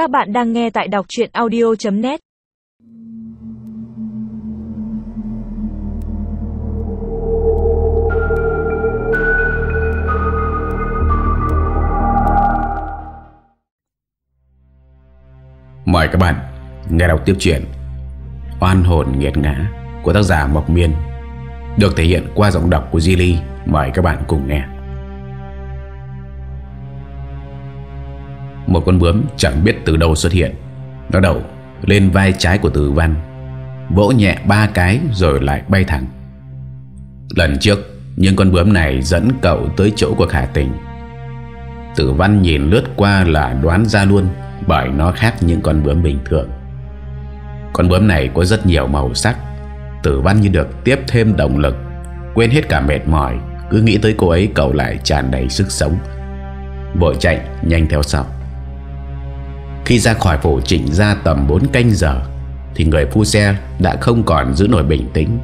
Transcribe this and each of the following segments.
Các bạn đang nghe tại đọc chuyện audio.net Mời các bạn nghe đọc tiếp chuyện Oan hồn nghiệt ngã của tác giả Mộc Miên, được thể hiện qua giọng đọc của Gilly Mời các bạn cùng nghe. Một con bướm chẳng biết từ đâu xuất hiện. Nó đậu lên vai trái của tử văn, Vỗ nhẹ ba cái rồi lại bay thẳng. Lần trước Nhưng con bướm này dẫn cậu tới chỗ của khả tình. Tử văn nhìn lướt qua là đoán ra luôn, Bởi nó khác những con bướm bình thường. Con bướm này có rất nhiều màu sắc. Tử văn như được tiếp thêm động lực, Quên hết cả mệt mỏi, Cứ nghĩ tới cô ấy cậu lại tràn đầy sức sống. Vội chạy nhanh theo sau khi ra khỏi phủ chỉnh ra tầm 4 canh giờ, Thì người phu xe đã không còn giữ nổi bình tĩnh.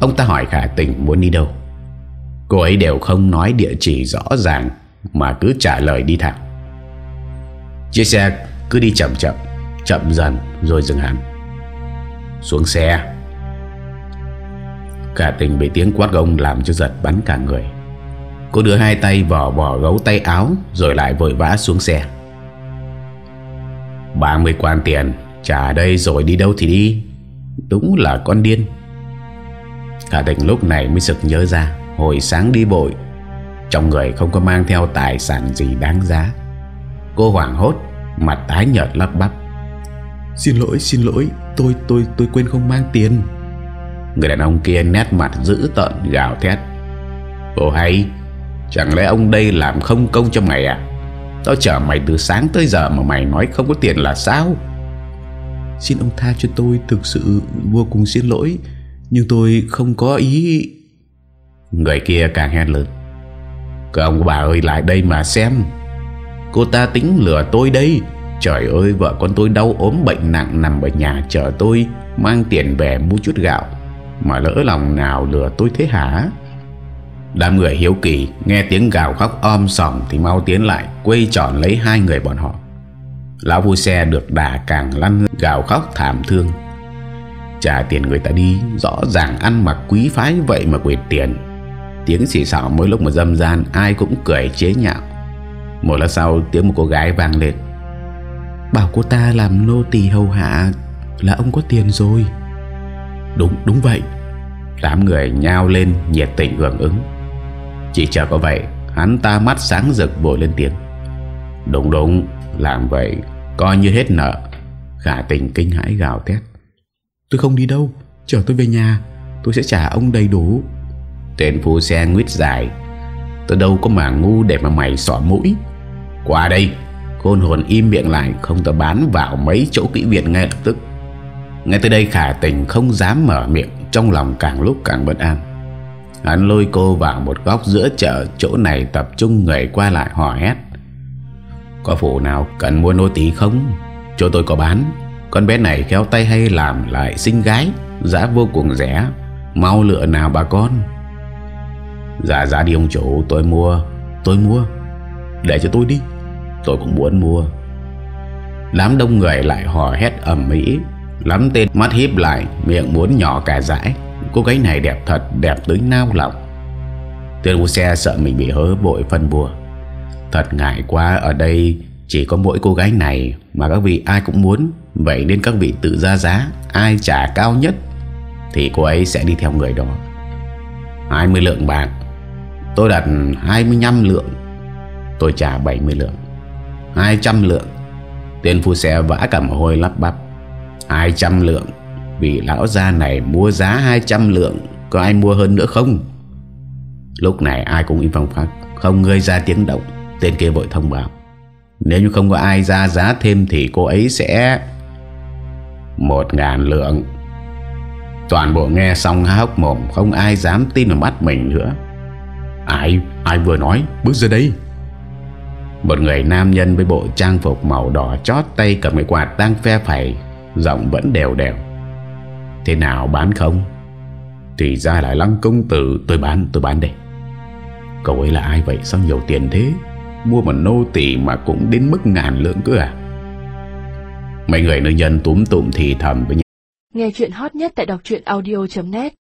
Ông ta hỏi khả tình muốn đi đâu. Cô ấy đều không nói địa chỉ rõ ràng, Mà cứ trả lời đi thẳng. Chiếc xe cứ đi chậm chậm Chậm dần rồi dừng hẳn. Xuống xe. Khả tình bị tiếng quát gông làm cho giật bắn cả người. Cô đưa hai tay vỏ vỏ gấu tay áo, Rồi lại vội vã xuống xe. 30 quan tiền Trả đây rồi đi đâu thì đi. Đúng là con điên. Cả tình lúc này mới sực nhớ ra Hồi sáng đi bội Trong người không có mang theo tài sản gì đáng giá. Cô hoảng hốt Mặt tái nhợt lắp bắp. Xin lỗi xin lỗi Tôi tôi tôi quên không mang tiền. Người đàn ông kia nét mặt dữ tợn gào thét. Ồ hay Chẳng lẽ ông đây làm không công cho mày à Tao chờ mày từ sáng tới giờ mà mày nói không có tiền là sao? Xin ông tha cho tôi Thực sự vô cùng xin lỗi, Nhưng tôi không có ý. Người kia càng hét lớn. Các ông bà ơi, lại đây mà xem. Cô ta tính lừa tôi đây. Trời ơi, vợ con tôi đau ốm bệnh nặng Nằm ở nhà chờ tôi, Mang tiền về mua chút gạo. Mà lỡ lòng nào lừa tôi thế hả? Đám người hiếu kỳ Nghe tiếng gào khóc om sòm Thì mau tiến lại, quây tròn lấy hai người bọn họ. Lão vui xe được đà càng lăn, Gào khóc thảm thương. Trả tiền người ta đi, Rõ ràng ăn mặc quý phái vậy mà quệt tiền. Tiếng xì xào mỗi lúc mà dâm gian, Ai cũng cười chế nhạo. Một lát sau, tiếng một cô gái vang lên. Bảo cô ta làm nô tỳ hầu hạ, Là ông có tiền rồi. Đúng đúng vậy. Đám người nhao lên, nhiệt tình hưởng ứng chỉ chờ có vậy Hắn ta mắt sáng rực vội lên tiếng. Đúng đúng Làm vậy coi như hết nợ. Khả tình kinh hãi gào thét. Tôi không đi đâu Chờ tôi về nhà Tôi sẽ trả ông đầy đủ. Tên phu xe nguyết dài Tôi đâu có mà ngu để mà mày xỏ mũi. Qua đây Khôn hồn im miệng lại Không tao bán vào mấy chỗ kỹ viện ngay lập tức. Ngay tới đây khả tình không dám mở miệng Trong lòng càng lúc càng bất an Hắn lôi cô vào một góc giữa chợ, Chỗ này tập trung người qua lại hò hét. Có phụ nào cần mua nô tí không? Chỗ tôi có bán. Con bé này khéo tay hay làm lại xinh gái, Giá vô cùng rẻ. Mau lựa nào bà con. Dạ dạ đi ông chủ, tôi mua Tôi mua. Để cho tôi đi, Tôi cũng muốn mua. Đám đông người lại hò hét ẩm mỹ Lắm tên mắt hiếp lại, Miệng muốn nhỏ cả dãi. Cô gái này đẹp thật, Đẹp tới nao lòng. Tên mua xe sợ mình bị hớ bội phân bùa Thật ngại quá, Ở đây chỉ có mỗi cô gái này Mà các vị ai cũng muốn. Vậy nên các vị tự ra giá, Ai trả cao nhất Thì cô ấy sẽ đi theo người đó. 20 lượng bạc. Tôi đặt 25 lượng. Tôi trả 70 lượng. 200 lượng. Tên phu xe vã cả mồ hôi lắp bắp. 200 lượng vì lão gia này mua giá 200 lượng, Có ai mua hơn nữa không? Lúc này ai cũng im phong phát Không người ra tiếng động, Tên kia vội thông báo. Nếu như không có ai ra giá thêm Thì cô ấy sẽ Một ngàn lượng. Toàn bộ nghe xong há hốc mồm, Không ai dám tin vào mắt mình nữa. Ai Ai vừa nói, Bước ra đây. Một người nam nhân với bộ trang phục màu đỏ chót tay cầm cái quạt đang phe phẩy, Giọng vẫn đều đều. Thế nào bán không? Thì ra lại lăng công tử, Tôi bán tôi bán đây. Cậu ấy là ai vậy? Sao nhiều tiền thế? Mua một nô tỷ mà cũng đến mức ngàn lượng cơ à? Mấy người nữ nhân túm tụm thì thầm với nhau. Nghe chuyện hot nhất tại đọc truyện audio.net